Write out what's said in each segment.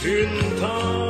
cinta oh,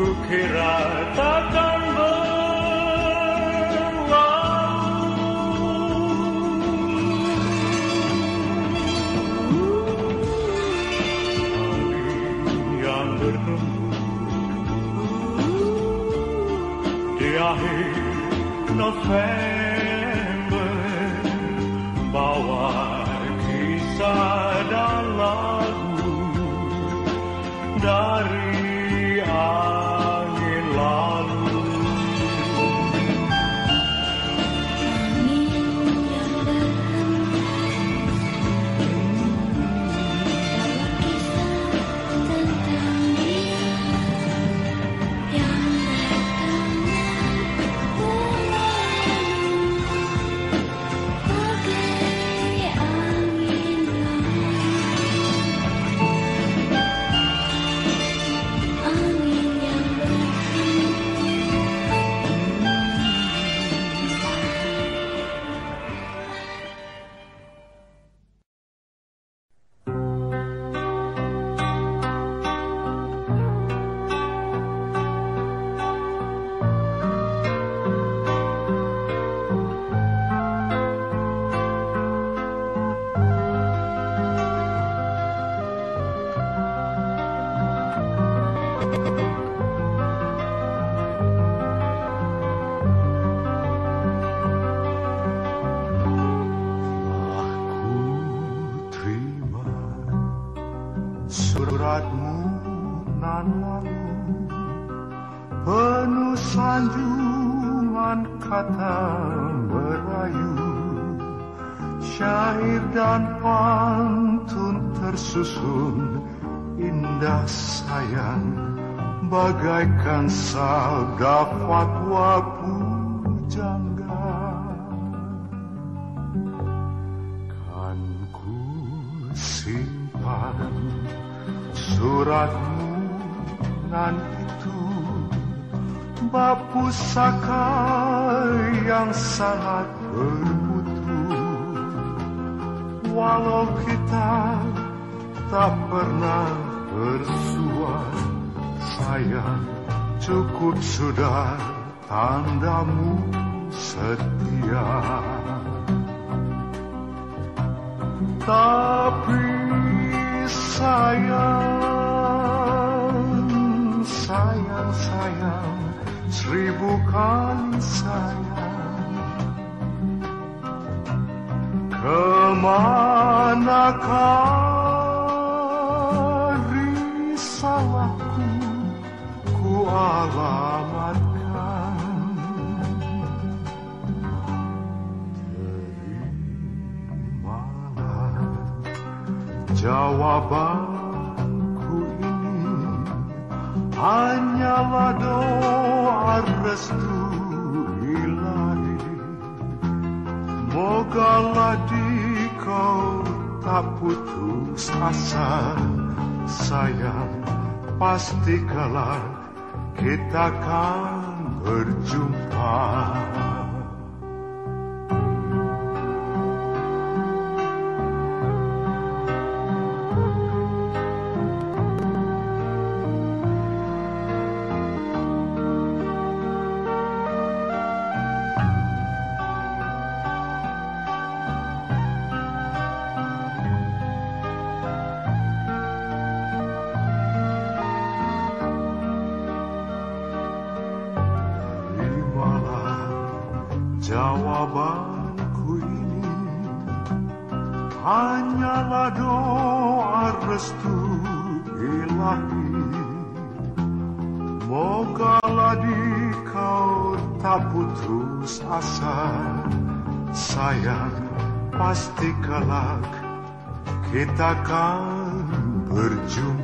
বুকেরা তাকানব De ahí nos vemos. Tak pernah bersua Sayang cukup sudah tandamu setia tapi sayang, sayang, sayang, seribu kali sayang. Ke manakah risalahku ku alamatkan? Terimalah jawabanku ini hanyalah doa restu ilahi. Mogalah di kau tak putus asa, sayang pasti kelak kita akan berjumpa. Kita berjumpa.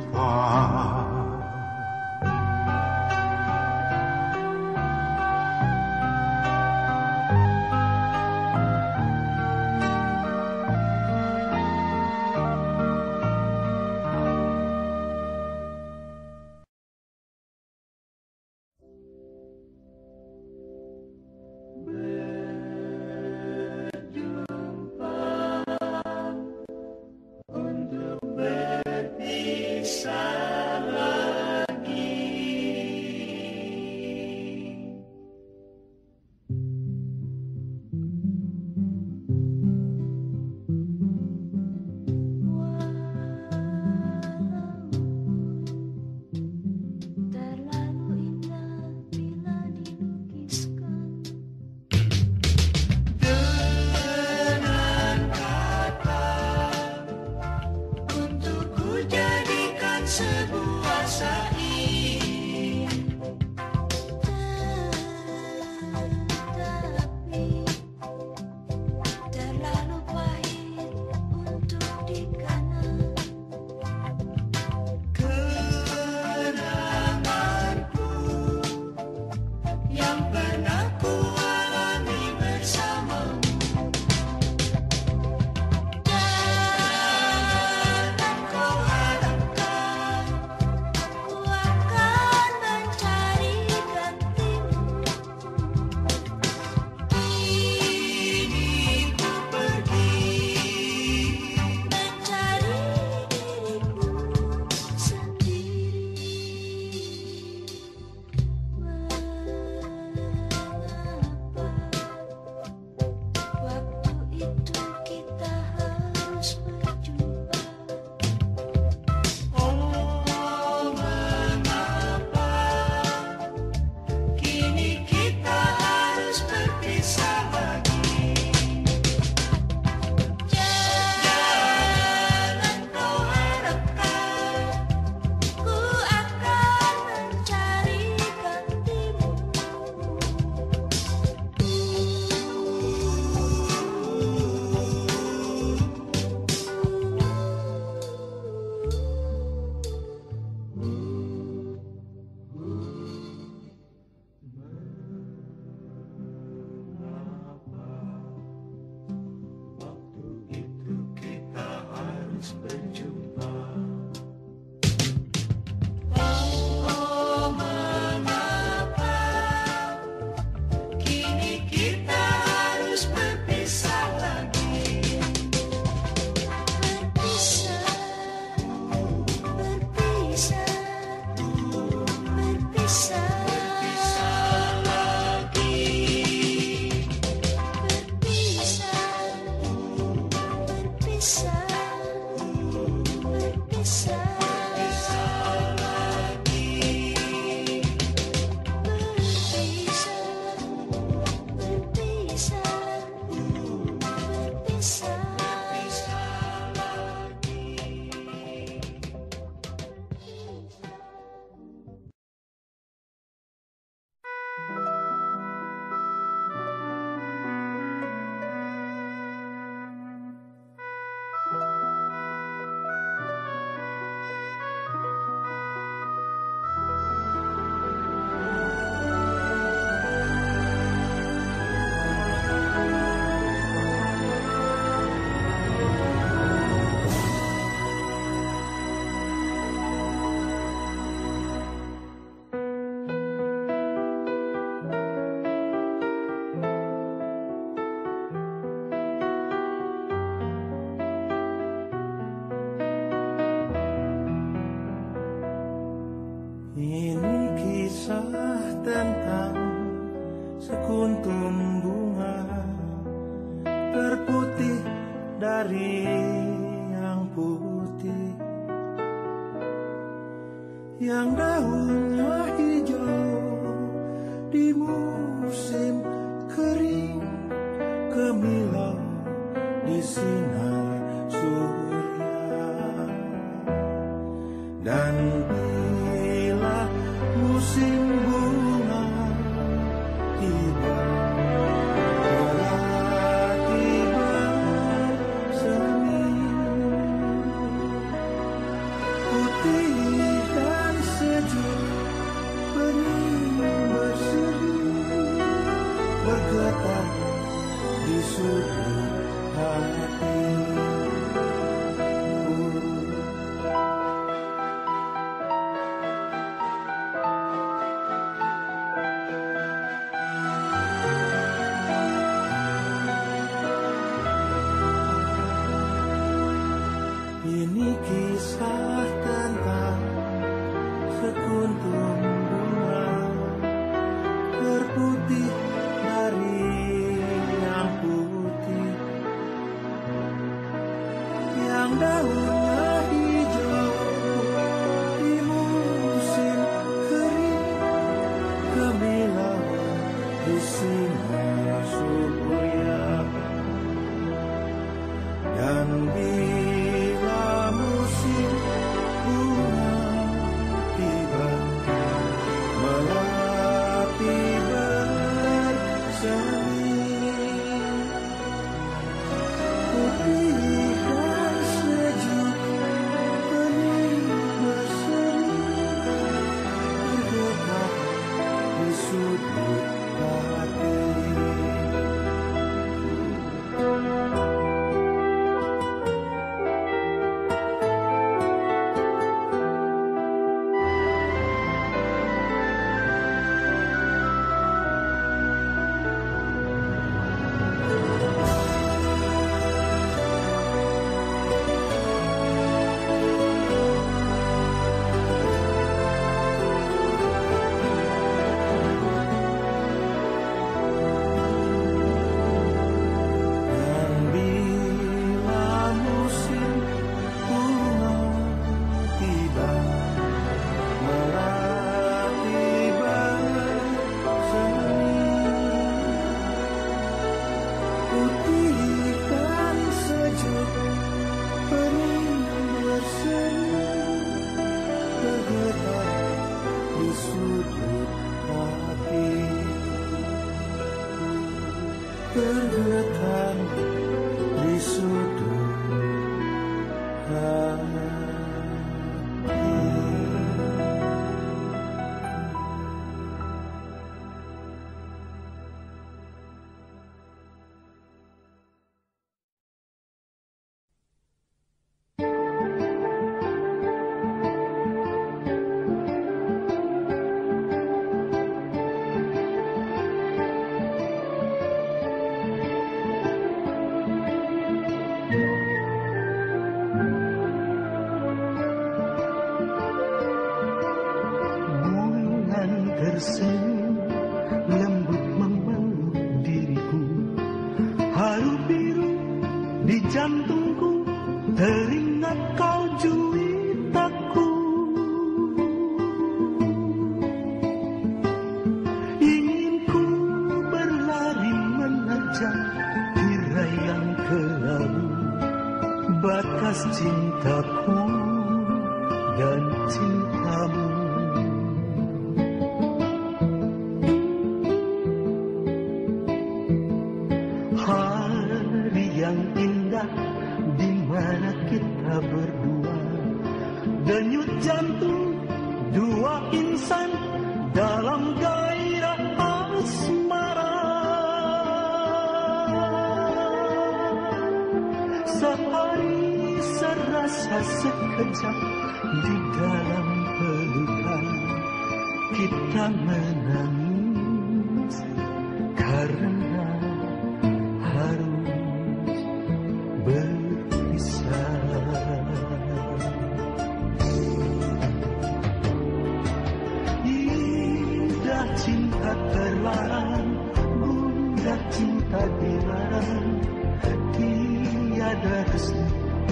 gagas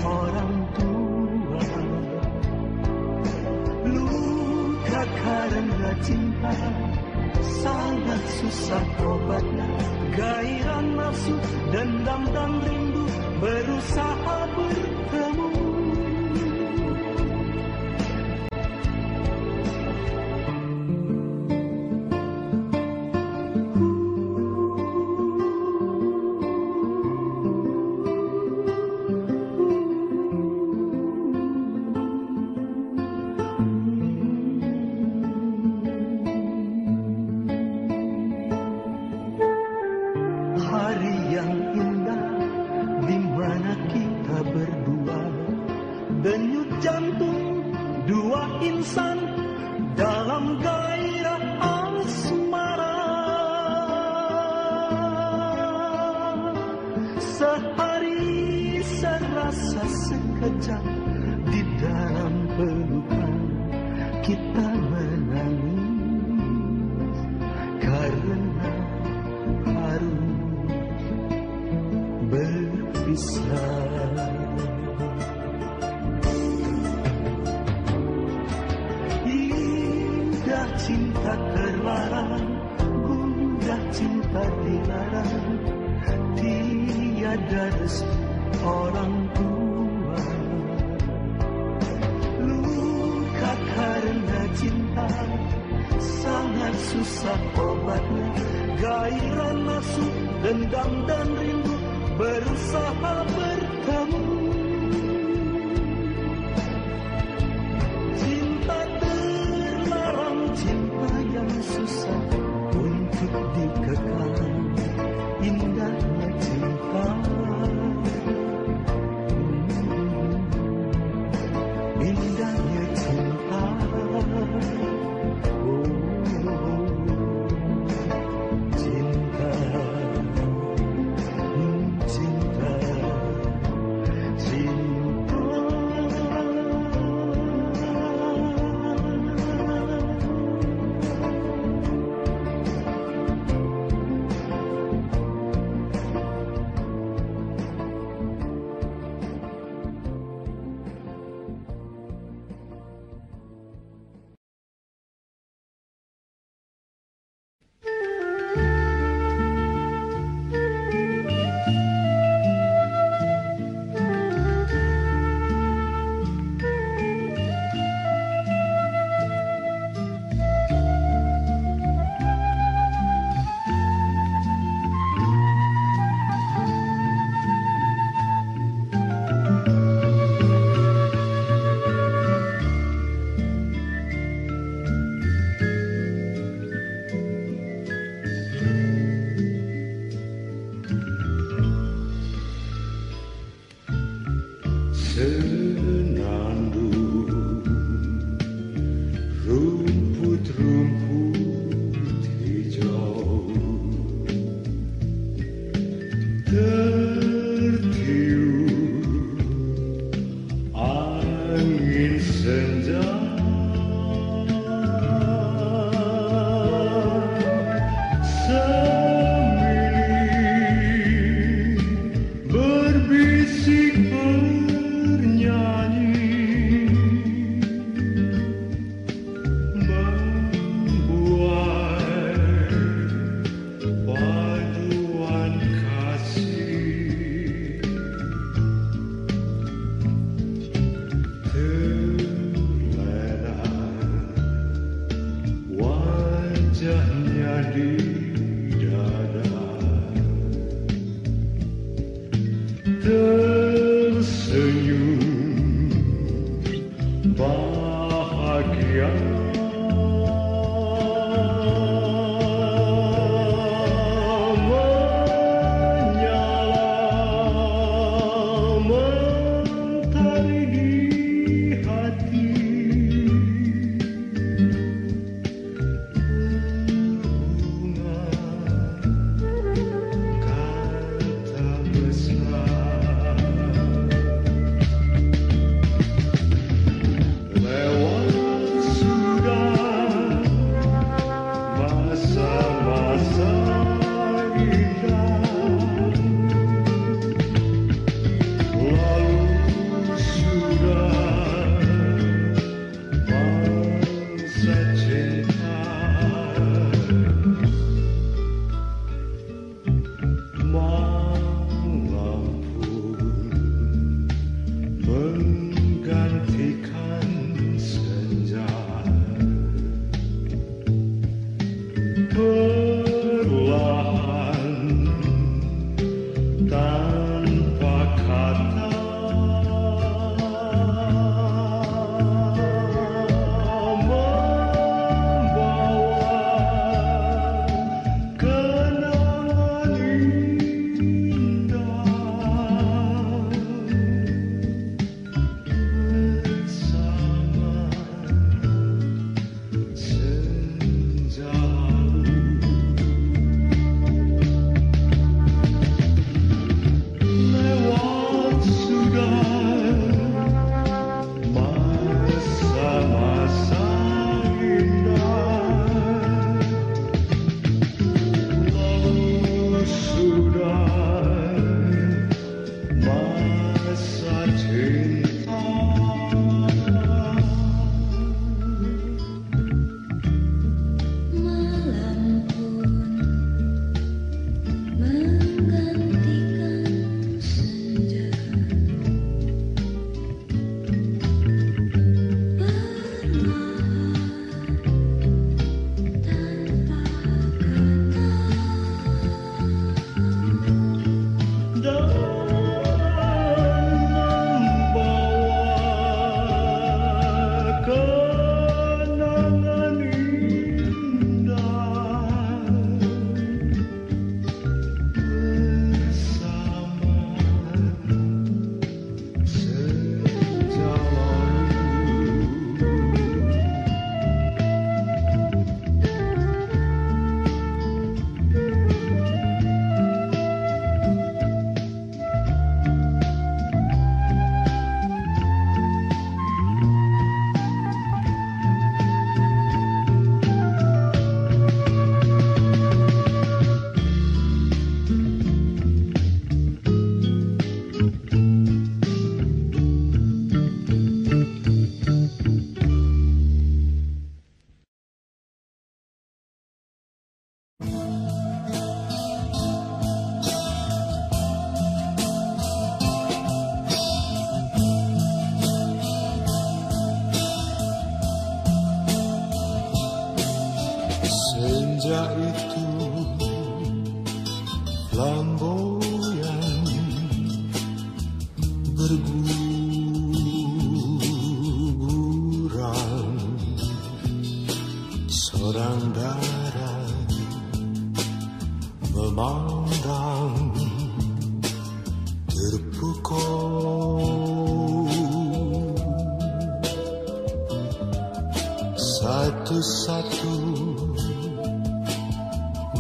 orang tua. Luka karena cinta Sangat susah obatnya Gairah nafsu, dendam dan rindu Berusaha bertemu.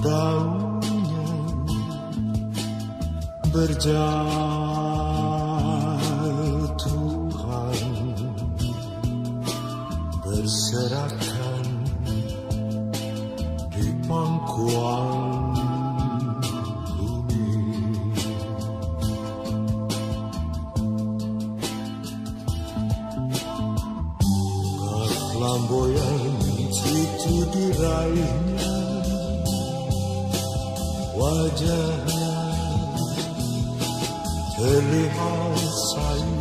daunnya berjatuhan berserakan di pangkuan wajahnya wajahnya terlihat sayang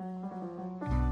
あ!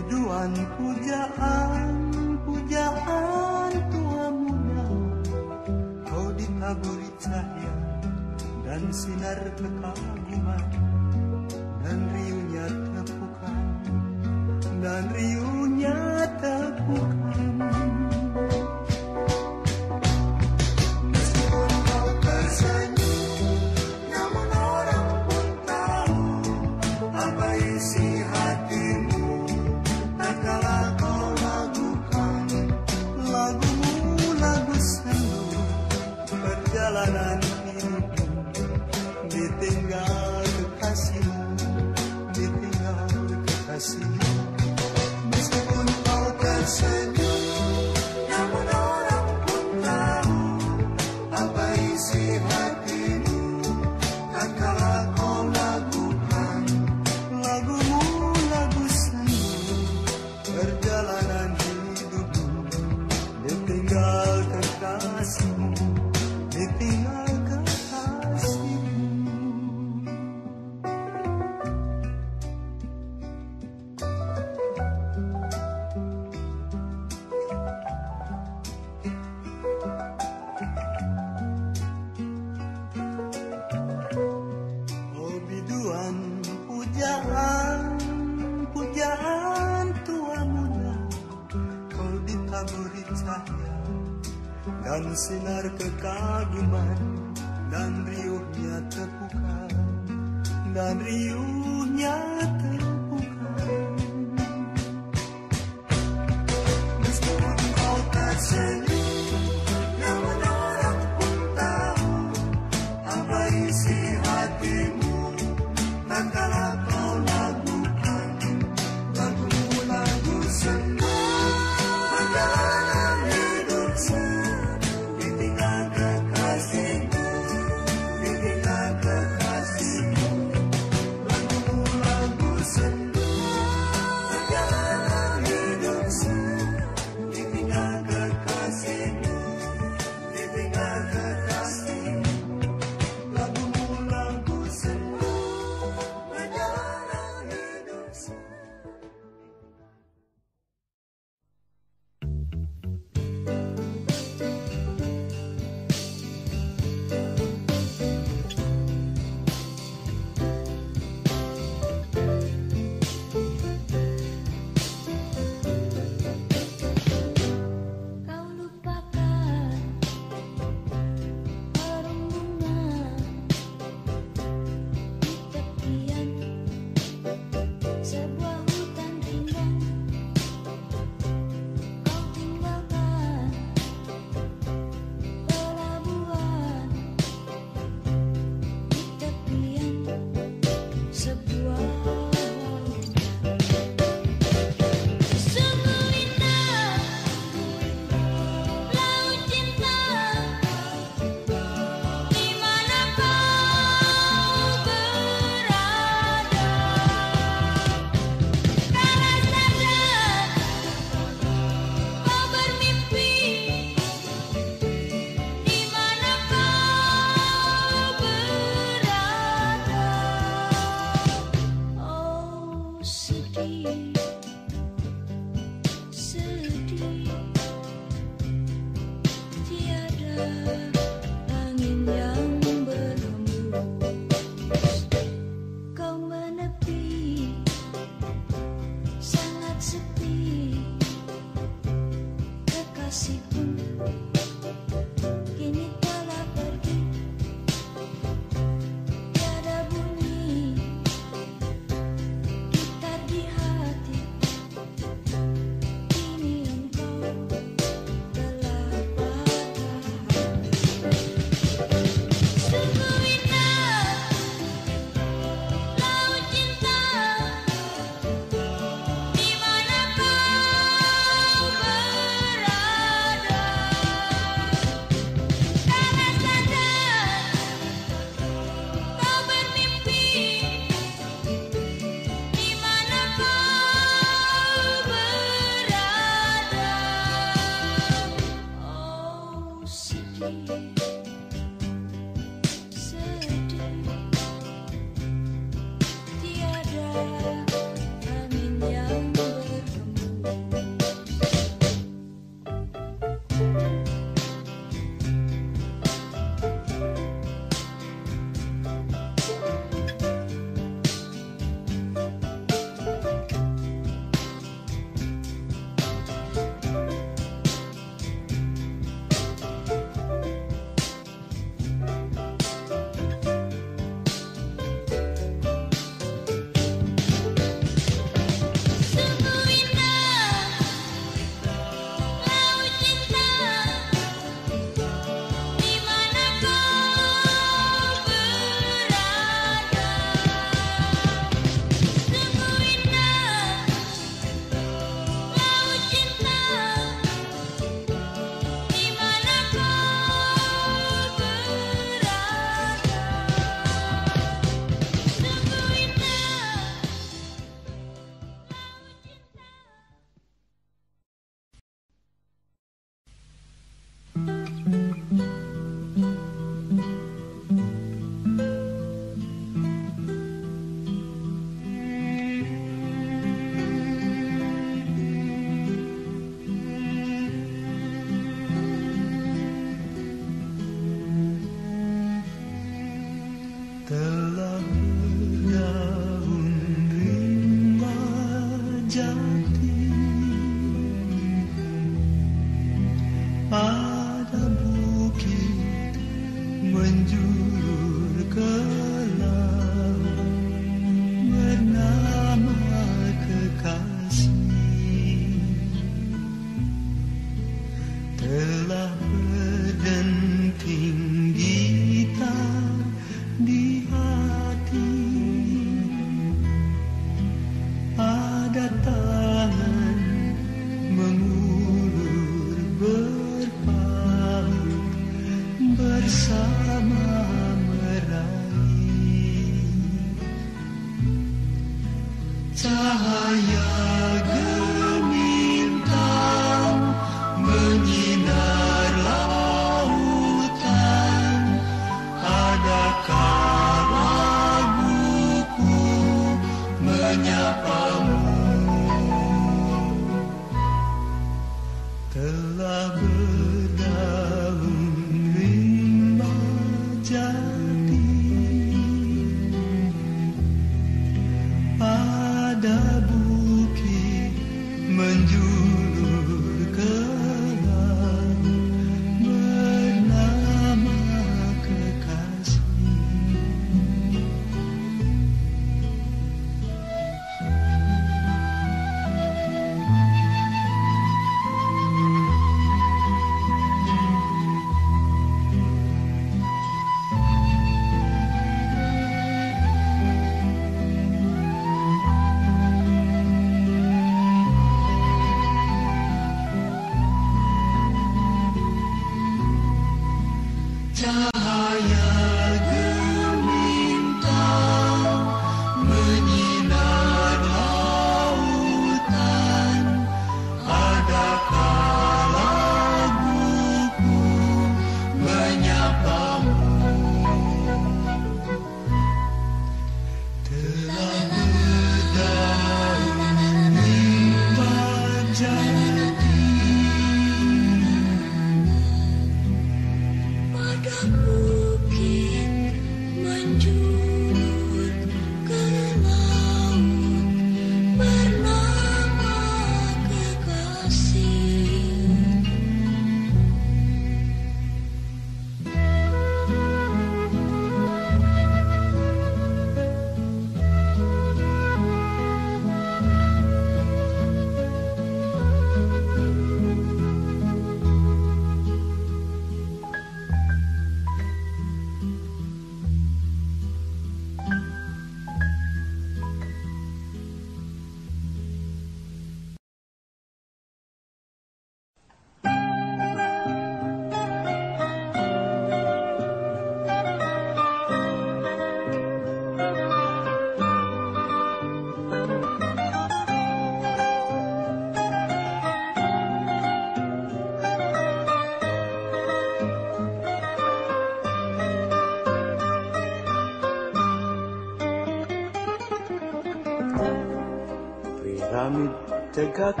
Tegak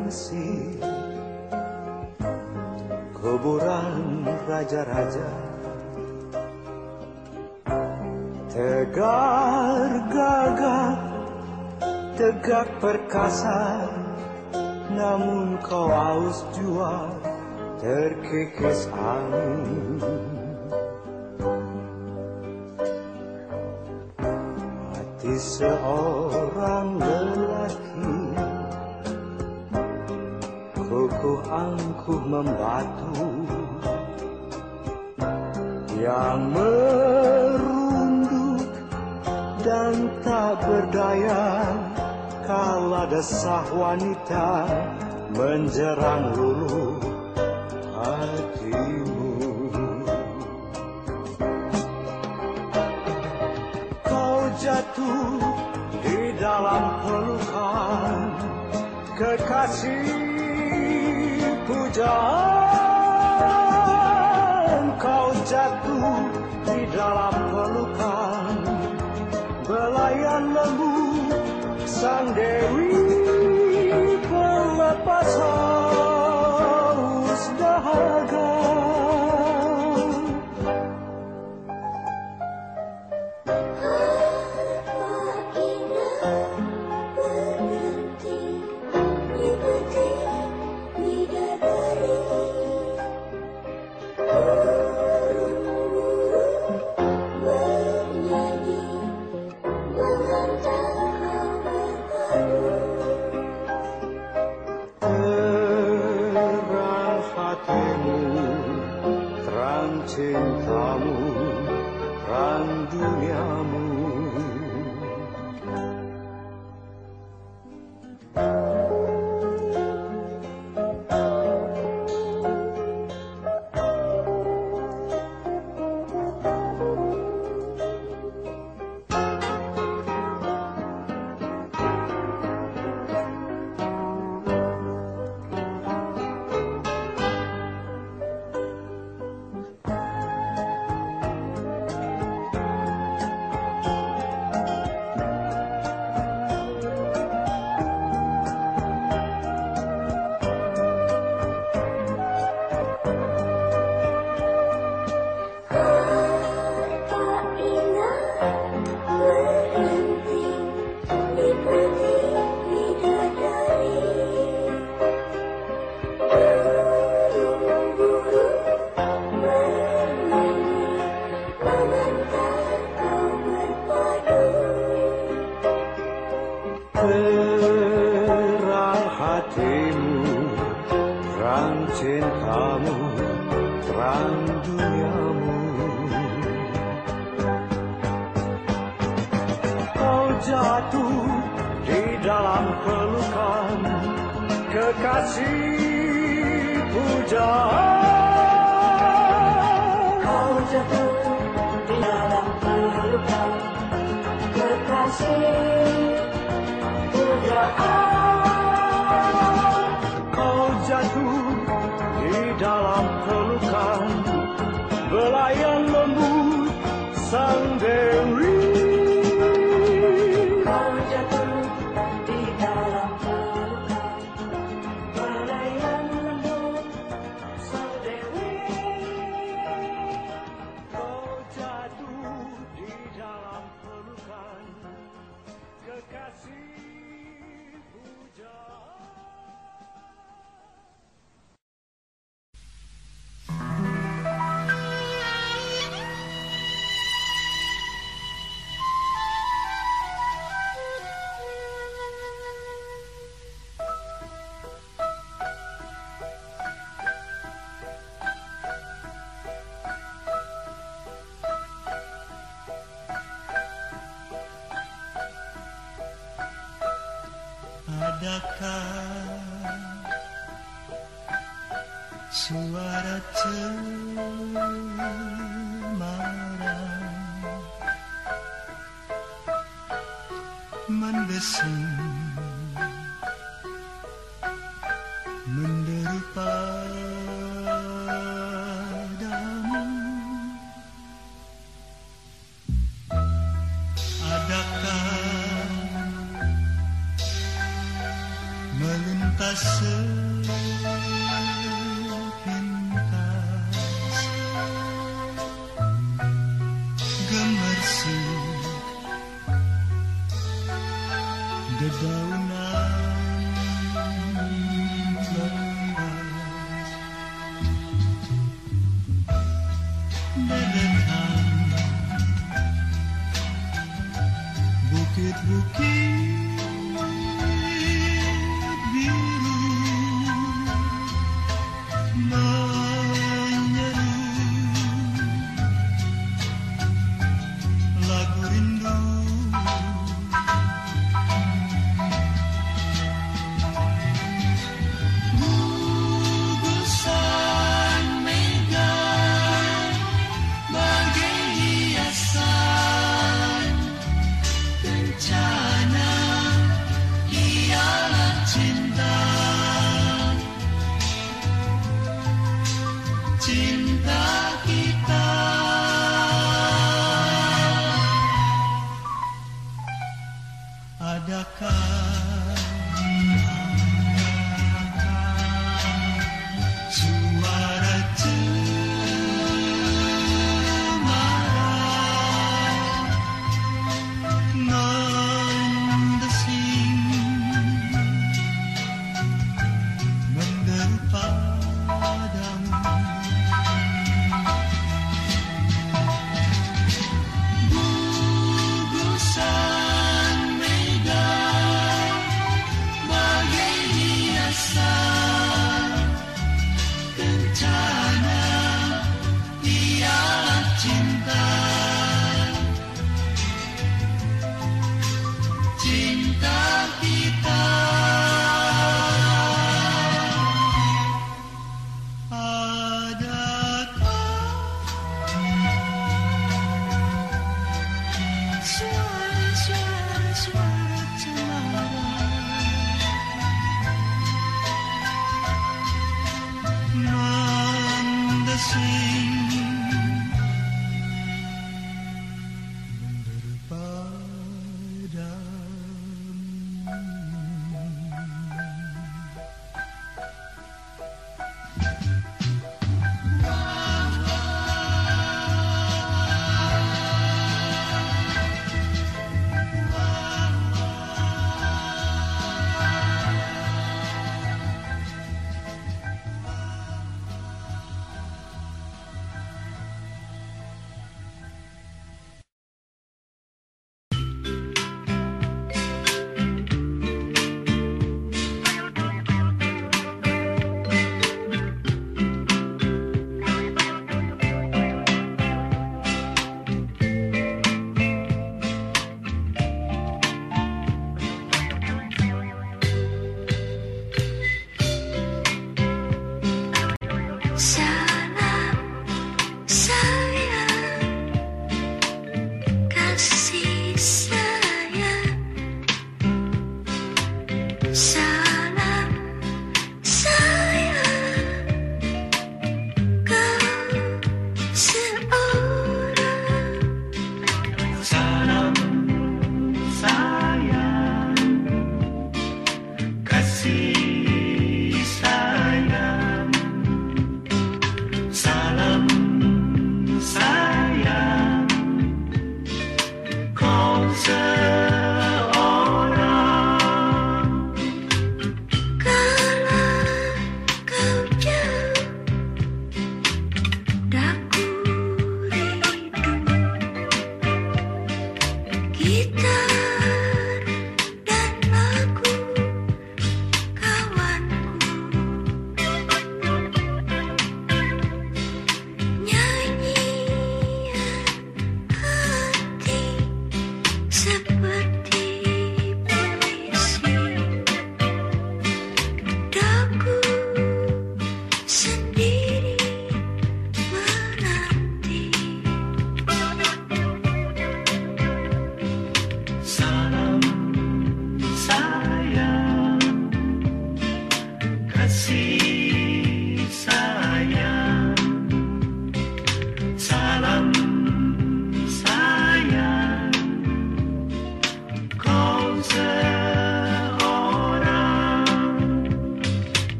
Mesir Kuburan raja-raja. Tegar gagah. Tegak perkasa. Namun kau aus jua. Terkikis angin Kukuh angkuh membatu Yang merunduk dan tak berdaya Kala desah wanita menjerang luluh hatimu. Kau jatuh di dalam pelukan kekasih pujaan kau jatuh di dalam pelukan. Belayan lembu sang dewi kekasih cinta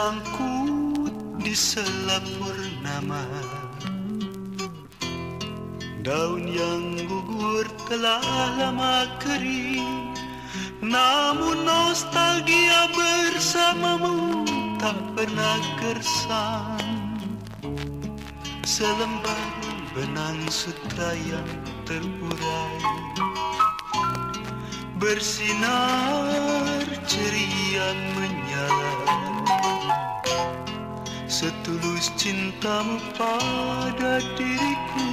Tersangkut di selap purnama Daun yang gugur telah lama kering Namun nostalgia bersamamu tak pernah gersang. Selembar benang sutra yang terurai Bersinar ceria menyala Setulus cintamu pada diriku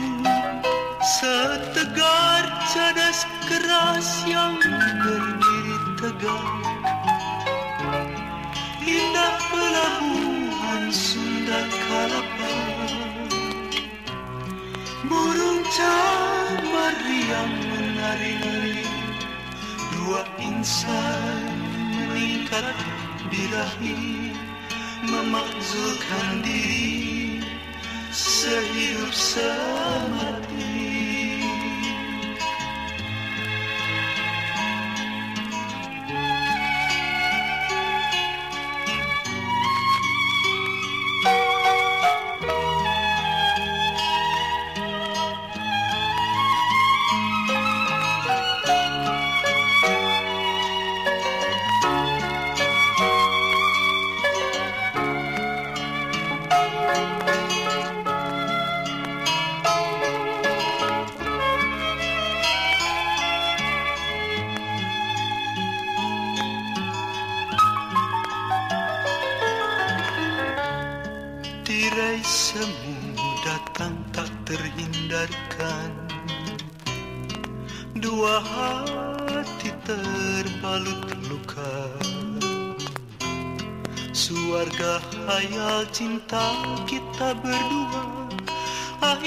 Setegar cadas keras yang berdiri tegak Indah pelabuhan Sunda Kalapa Burung camar yang menari-nari Dua insan meningkat birahi Memakzulkan diri Sehidup semati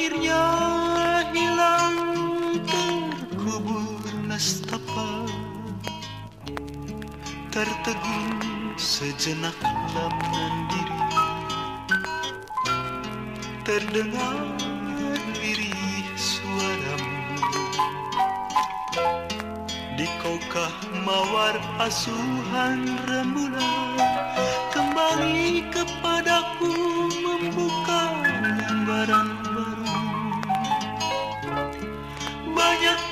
Akhirnya hilang terkubur nestapa. Tertegun sejenak lamunan diri terdengar lirih suaramu. Di kaukah mawar asuhan rembulan Kembali kepadaku membuka lembaran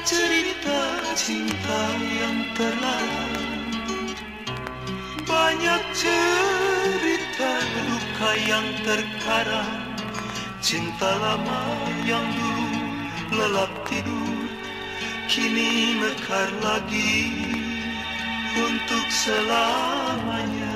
cerita cinta yang terlarang. Banyak cerita luka yang terkarang. Cinta lama yang dulu lelap tidur Kini mekar lagi. Untuk selamanya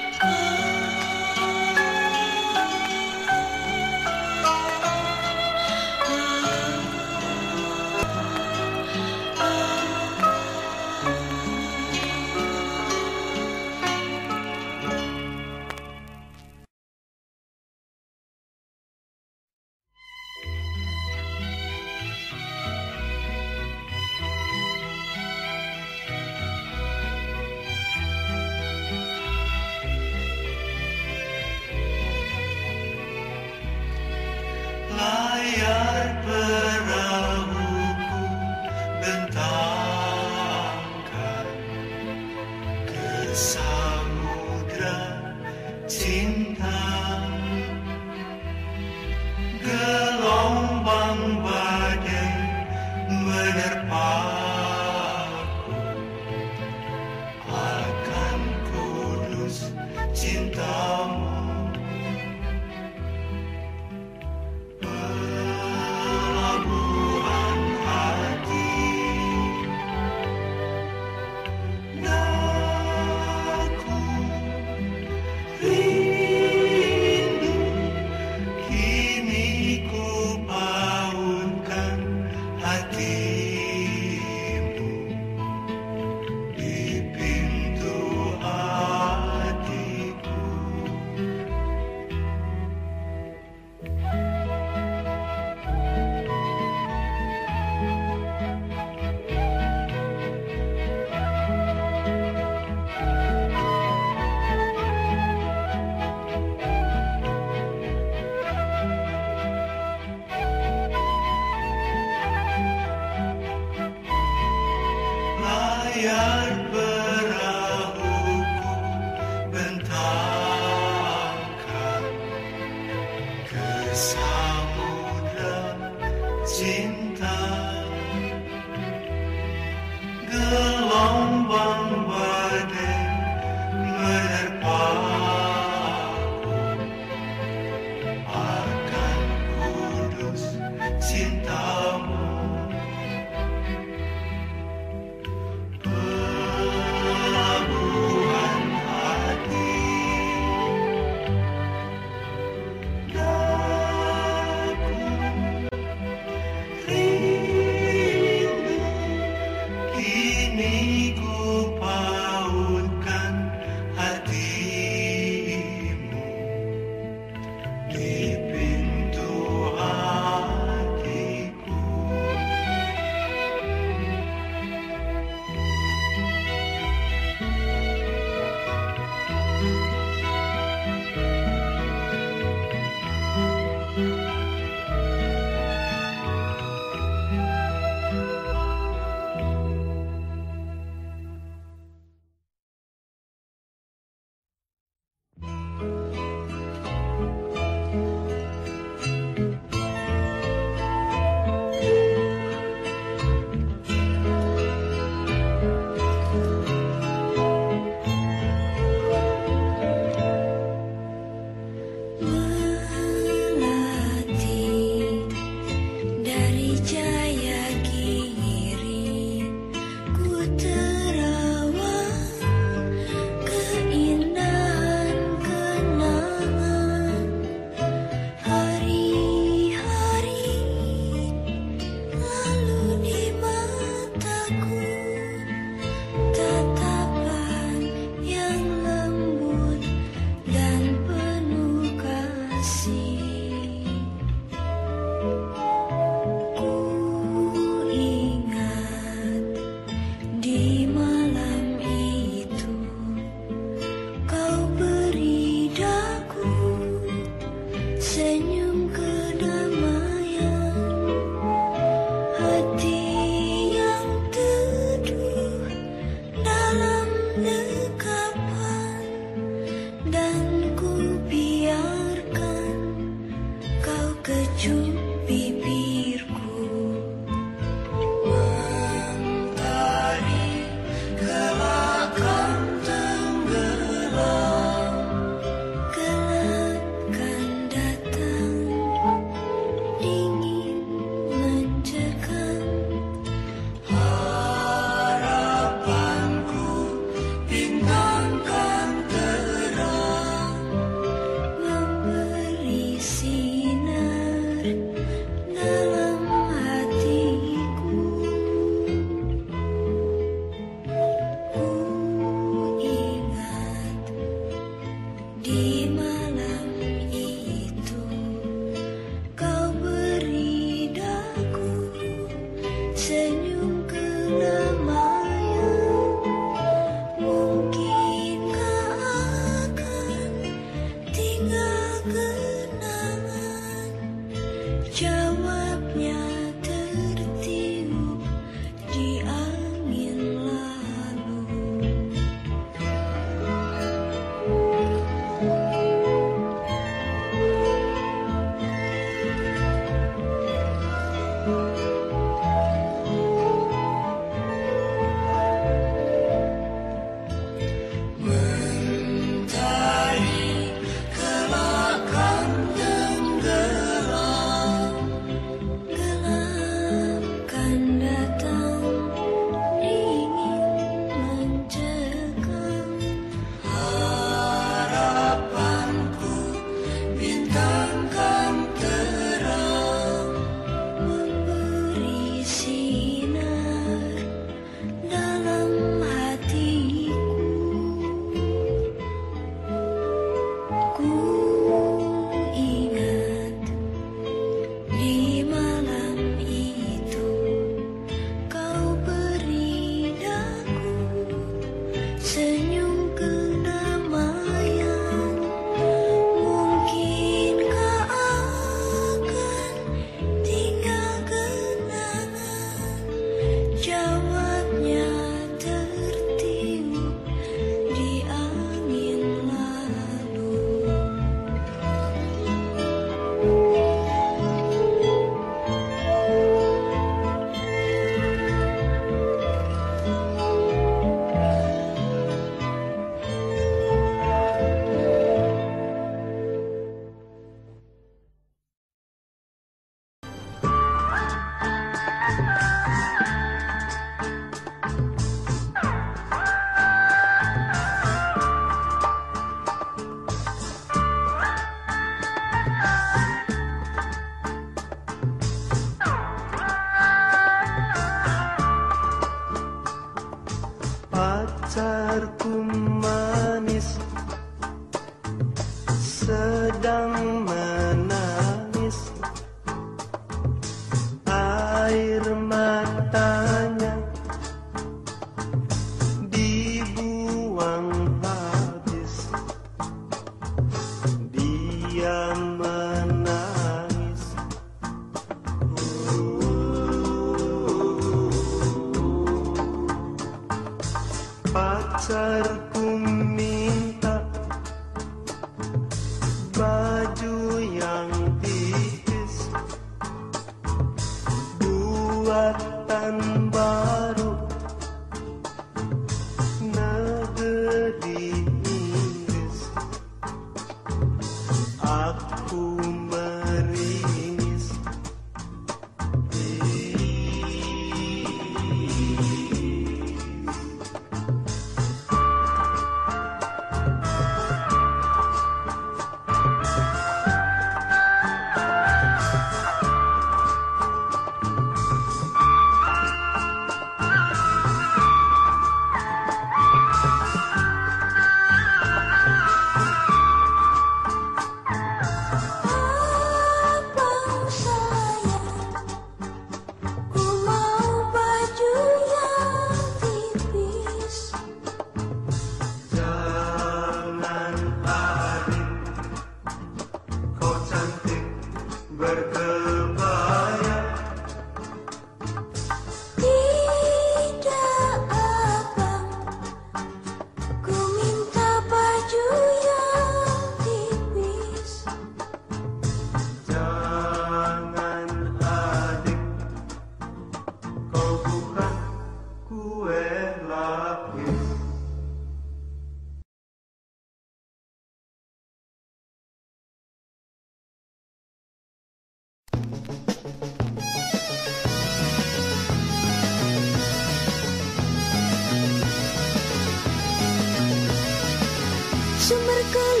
Sumber kali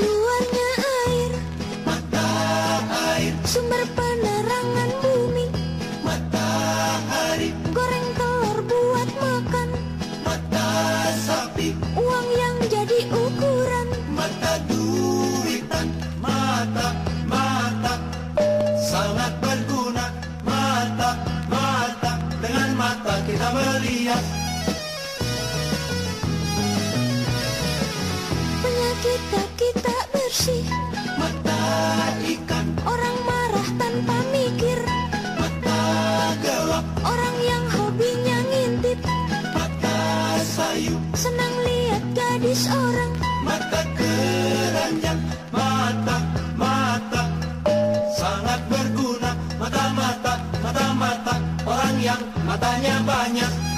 katanya banyak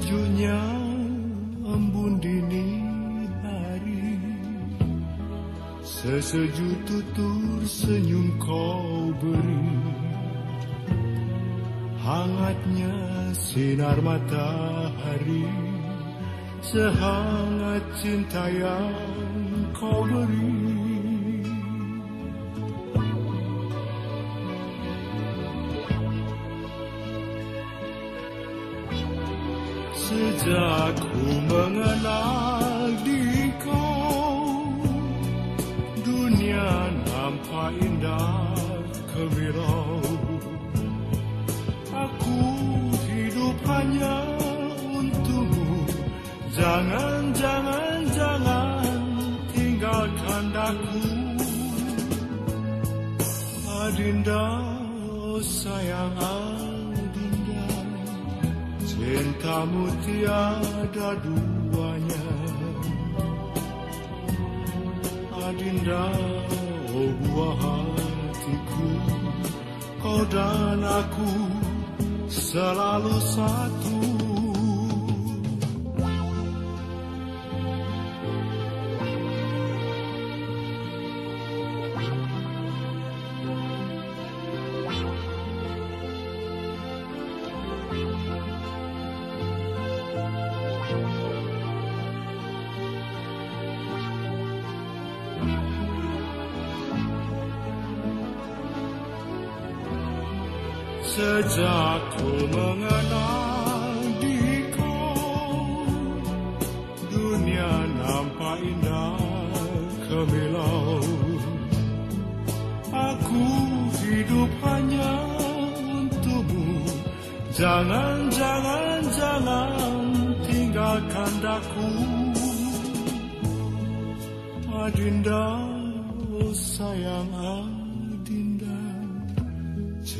Bajunya embun dini hari. Sesejuk tutur senyum kau beri. Hangatnya sinar matahari. Sehangat cinta yang kau beri.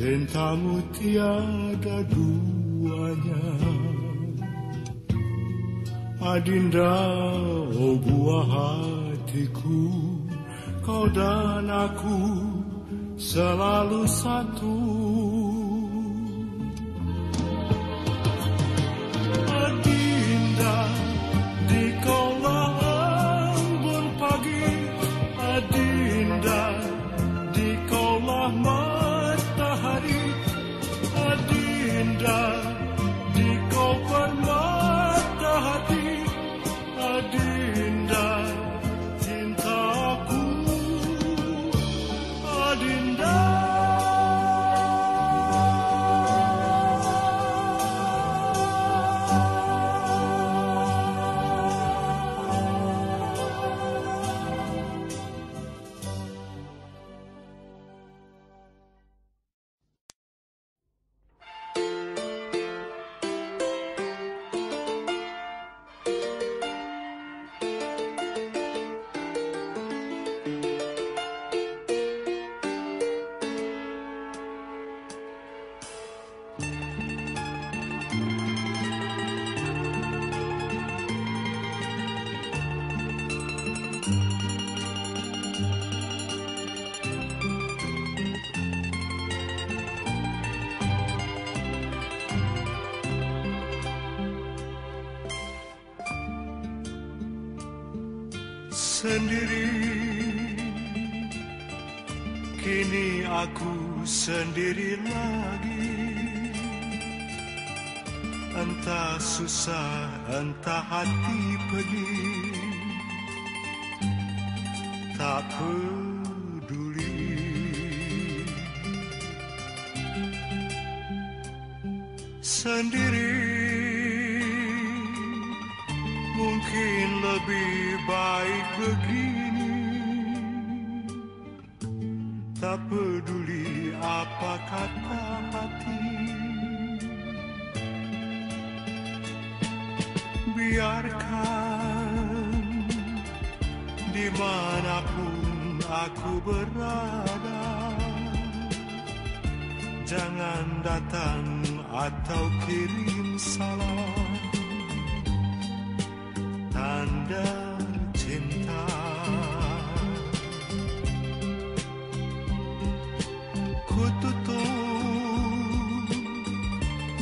Cintamu tiada duanya. Adinda, oh buah hatiku Kau dan aku selalu satu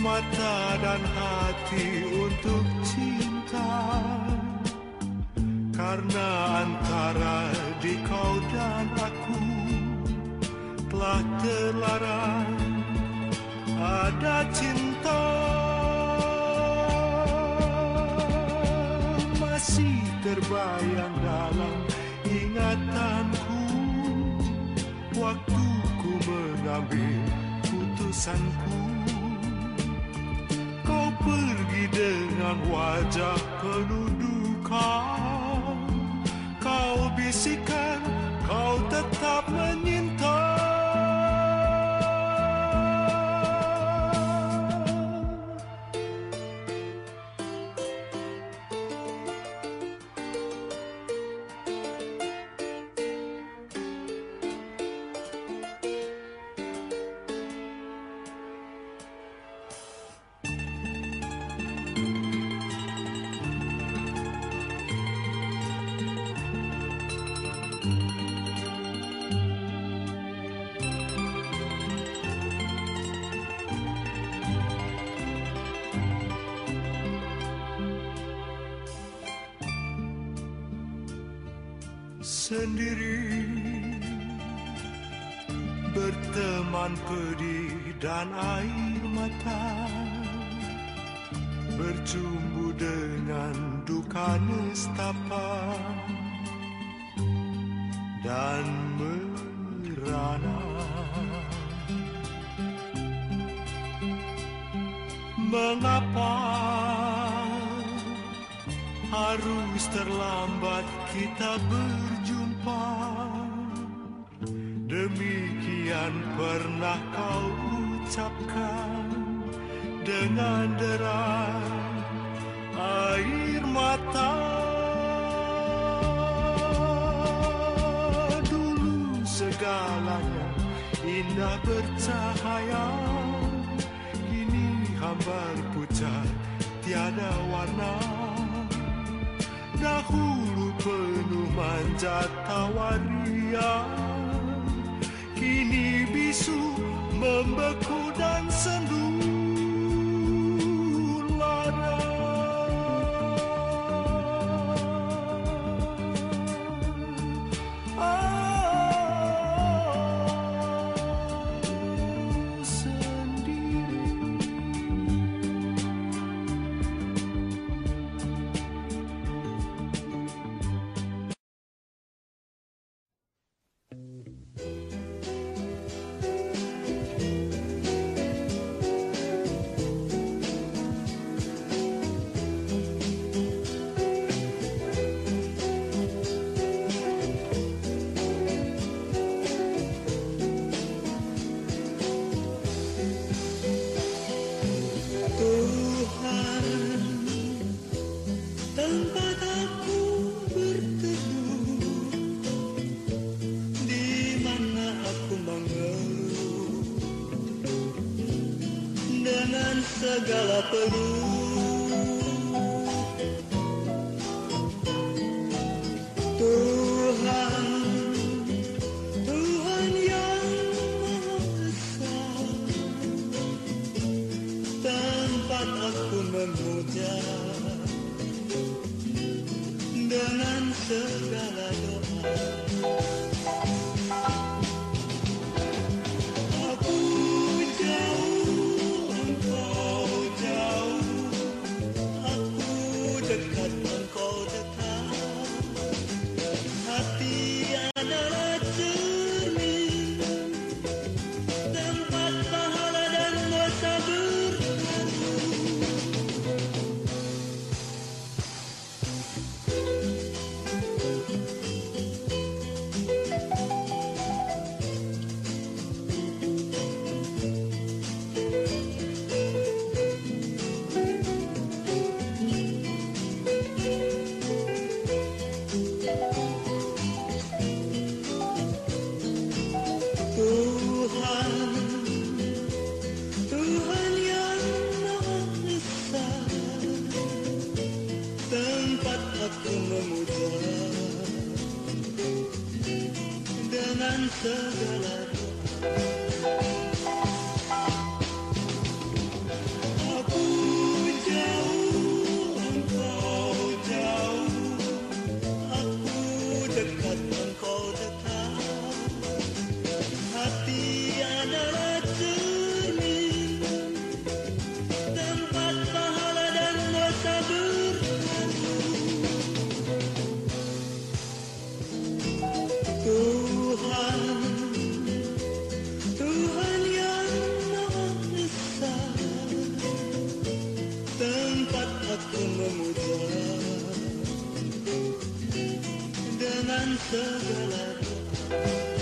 mata dan hati untuk cinta. Karena antara di kau dan aku Telah terlarang ada cinta. Masih terbayang dalam ingatanku Waktuku mengambil putusanku pergi dengan wajah penuh duka Kau bisikan kau tetap menyinta segala peluang Dengan segala doa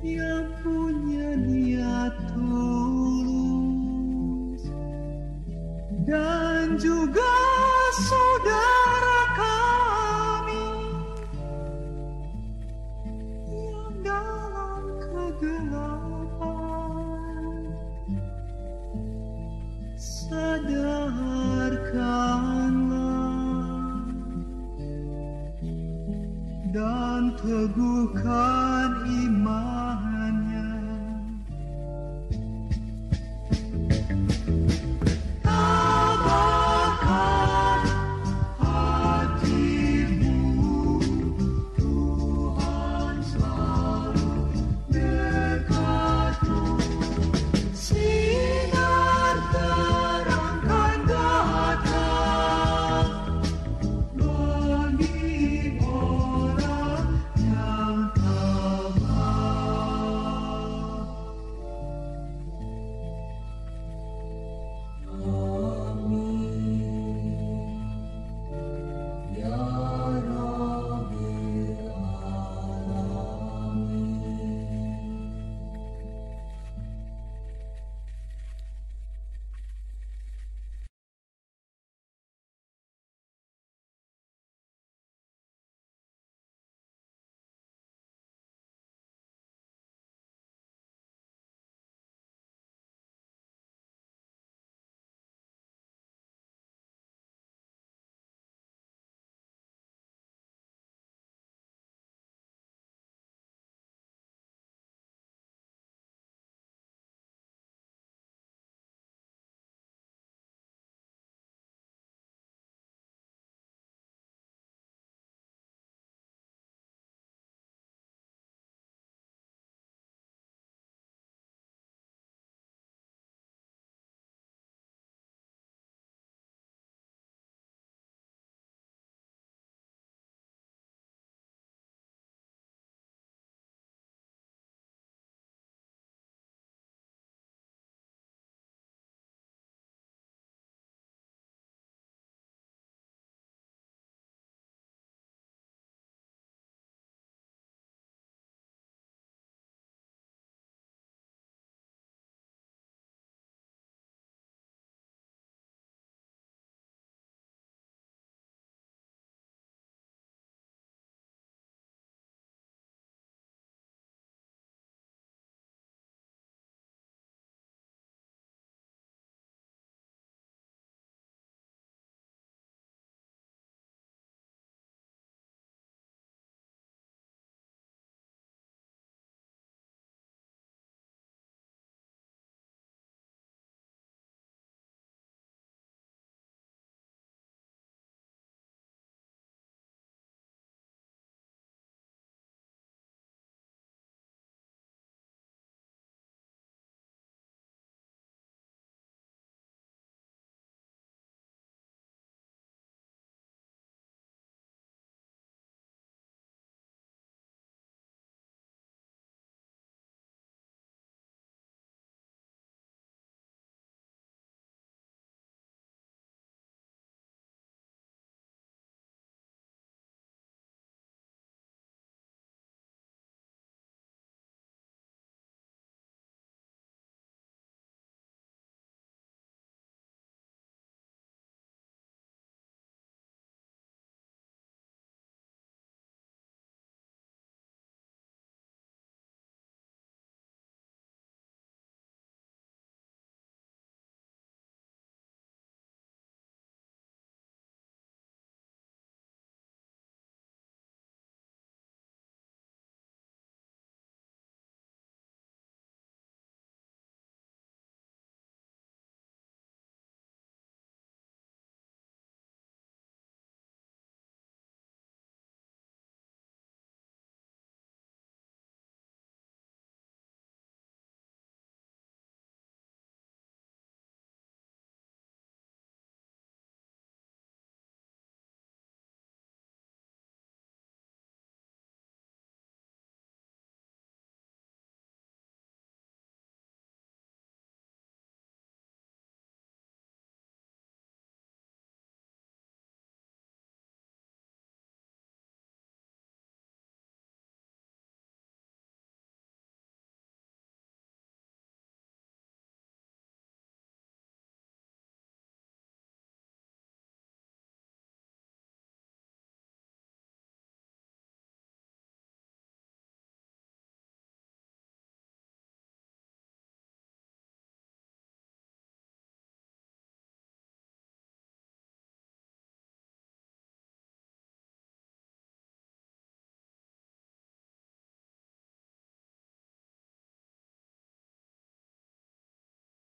yang punya niat tulus. Dan juga saudara kami yang dalam kegelapan sadarkanlah dan teguhkan